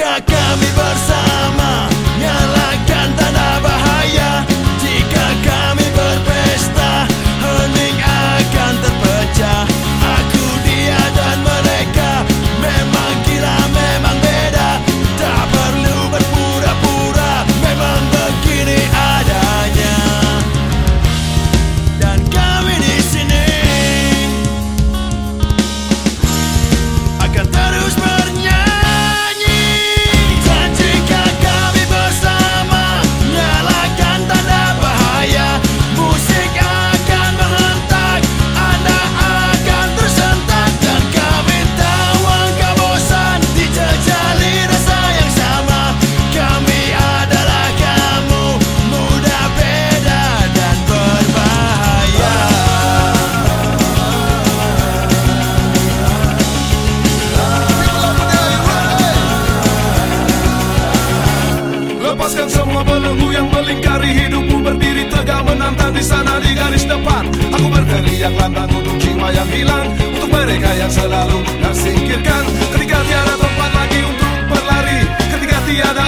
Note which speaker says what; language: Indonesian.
Speaker 1: Kami bersama
Speaker 2: Lepaskan semua belenggu yang melingkari hidupmu. Berdiri tegak menantang di sana di garis depan. Aku berteriak lantang untuk jiwa yang hilang. Untuk mereka yang selalu tak singkirkan Ketika tiada tempat lagi untuk berlari. Ketika tiada